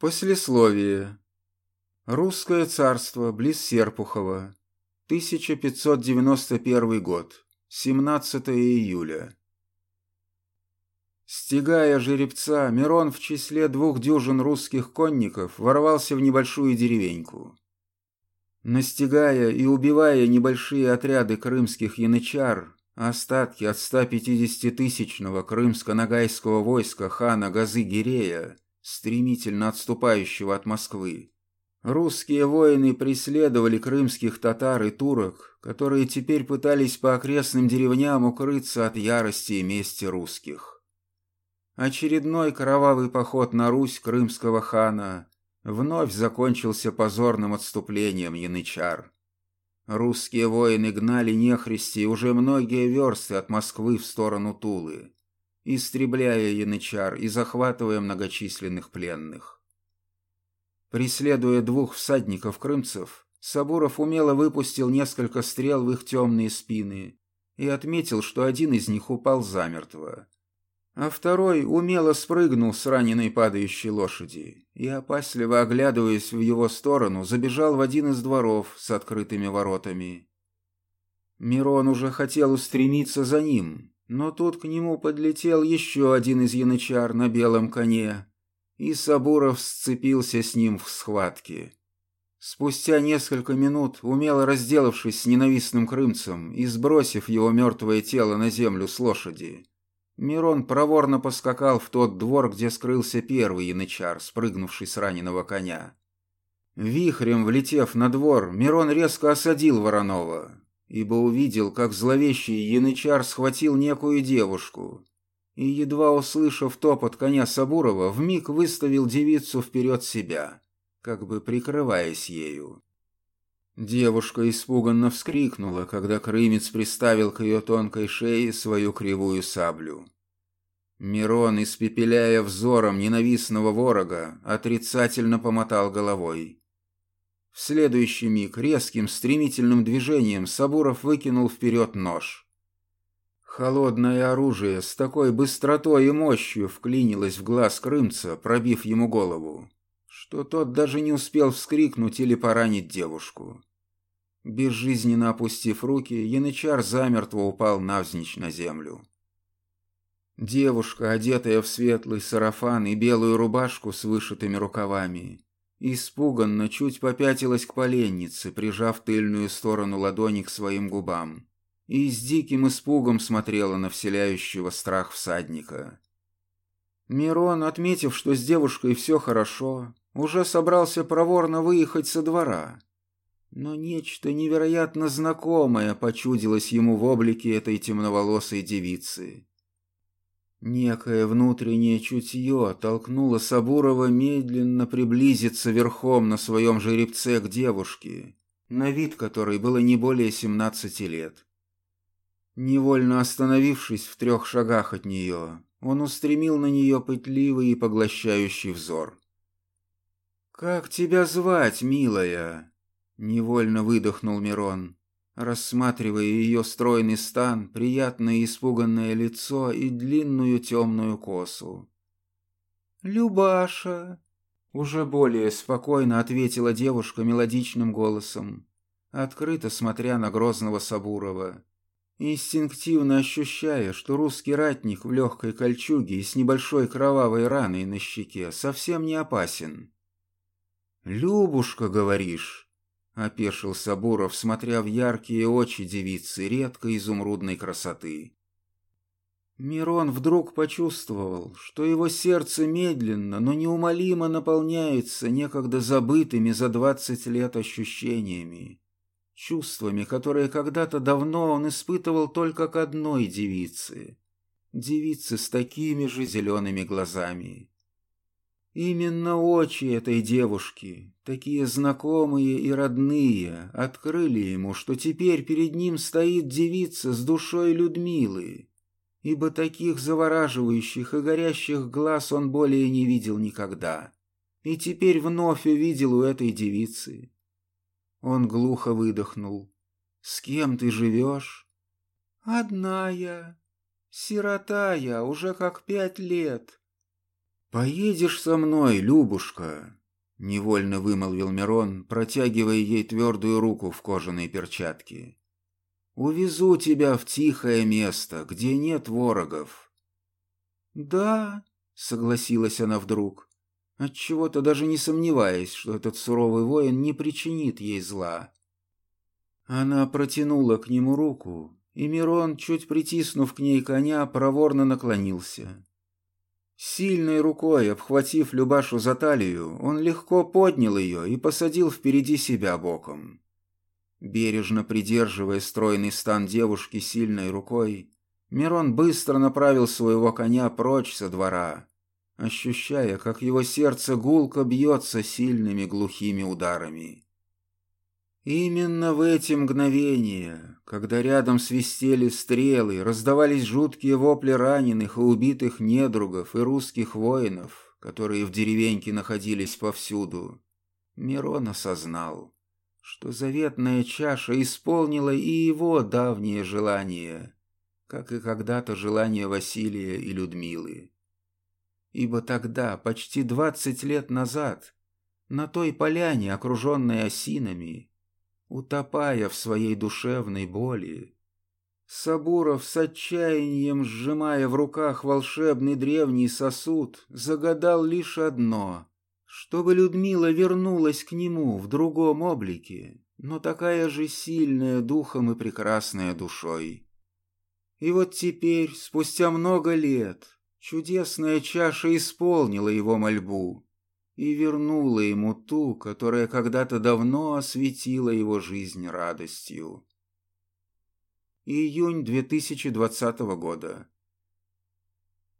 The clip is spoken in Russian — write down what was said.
Послесловие. Русское царство близ Серпухова. 1591 год. 17 июля. Стегая жеребца, Мирон в числе двух дюжин русских конников ворвался в небольшую деревеньку. Настигая и убивая небольшие отряды крымских янычар, остатки от 150-тысячного крымско-ногайского войска хана Газы-Гирея, стремительно отступающего от Москвы. Русские воины преследовали крымских татар и турок, которые теперь пытались по окрестным деревням укрыться от ярости и мести русских. Очередной кровавый поход на Русь крымского хана вновь закончился позорным отступлением янычар. Русские воины гнали нехристи уже многие версты от Москвы в сторону Тулы истребляя янычар и захватывая многочисленных пленных. Преследуя двух всадников-крымцев, Сабуров умело выпустил несколько стрел в их темные спины и отметил, что один из них упал замертво, а второй умело спрыгнул с раненой падающей лошади и, опасливо оглядываясь в его сторону, забежал в один из дворов с открытыми воротами. Мирон уже хотел устремиться за ним, но тут к нему подлетел еще один из янычар на белом коне, и Сабуров сцепился с ним в схватке. Спустя несколько минут, умело разделавшись с ненавистным крымцем и сбросив его мертвое тело на землю с лошади, Мирон проворно поскакал в тот двор, где скрылся первый янычар, спрыгнувший с раненого коня. Вихрем влетев на двор, Мирон резко осадил Воронова, ибо увидел, как зловещий янычар схватил некую девушку, и, едва услышав топот коня Сабурова, вмиг выставил девицу вперед себя, как бы прикрываясь ею. Девушка испуганно вскрикнула, когда крымец приставил к ее тонкой шее свою кривую саблю. Мирон, испепеляя взором ненавистного ворога, отрицательно помотал головой. В следующий миг резким стремительным движением Сабуров выкинул вперед нож. Холодное оружие с такой быстротой и мощью вклинилось в глаз крымца, пробив ему голову, что тот даже не успел вскрикнуть или поранить девушку. Безжизненно опустив руки, янычар замертво упал навзничь на землю. Девушка, одетая в светлый сарафан и белую рубашку с вышитыми рукавами, Испуганно чуть попятилась к поленнице, прижав тыльную сторону ладони к своим губам, и с диким испугом смотрела на вселяющего страх всадника. Мирон, отметив, что с девушкой все хорошо, уже собрался проворно выехать со двора. Но нечто невероятно знакомое почудилось ему в облике этой темноволосой девицы. Некое внутреннее чутье толкнуло Сабурова медленно приблизиться верхом на своем жеребце к девушке, на вид которой было не более семнадцати лет. Невольно остановившись в трех шагах от нее, он устремил на нее пытливый и поглощающий взор. «Как тебя звать, милая?» — невольно выдохнул Мирон рассматривая ее стройный стан, приятное испуганное лицо и длинную темную косу. «Любаша!» — уже более спокойно ответила девушка мелодичным голосом, открыто смотря на грозного Сабурова, инстинктивно ощущая, что русский ратник в легкой кольчуге и с небольшой кровавой раной на щеке совсем не опасен. «Любушка, говоришь?» — опешил Сабуров, смотря в яркие очи девицы редкой изумрудной красоты. Мирон вдруг почувствовал, что его сердце медленно, но неумолимо наполняется некогда забытыми за двадцать лет ощущениями, чувствами, которые когда-то давно он испытывал только к одной девице, девице с такими же зелеными глазами. Именно очи этой девушки, такие знакомые и родные, открыли ему, что теперь перед ним стоит девица с душой Людмилы, ибо таких завораживающих и горящих глаз он более не видел никогда, и теперь вновь увидел у этой девицы. Он глухо выдохнул. «С кем ты живешь?» «Одна я. Сирота я, уже как пять лет». «Поедешь со мной, Любушка?» — невольно вымолвил Мирон, протягивая ей твердую руку в кожаной перчатке. «Увезу тебя в тихое место, где нет ворогов». «Да», — согласилась она вдруг, отчего-то даже не сомневаясь, что этот суровый воин не причинит ей зла. Она протянула к нему руку, и Мирон, чуть притиснув к ней коня, проворно наклонился. Сильной рукой, обхватив Любашу за талию, он легко поднял ее и посадил впереди себя боком. Бережно придерживая стройный стан девушки сильной рукой, Мирон быстро направил своего коня прочь со двора, ощущая, как его сердце гулко бьется сильными глухими ударами. Именно в эти мгновения, когда рядом свистели стрелы, раздавались жуткие вопли раненых и убитых недругов и русских воинов, которые в деревеньке находились повсюду, Мирон осознал, что заветная чаша исполнила и его давние желания, как и когда-то желания Василия и Людмилы. Ибо тогда, почти двадцать лет назад, на той поляне, окруженной осинами, утопая в своей душевной боли. Сабуров с отчаянием, сжимая в руках волшебный древний сосуд, загадал лишь одно — чтобы Людмила вернулась к нему в другом облике, но такая же сильная духом и прекрасная душой. И вот теперь, спустя много лет, чудесная чаша исполнила его мольбу, и вернула ему ту, которая когда-то давно осветила его жизнь радостью. Июнь 2020 года.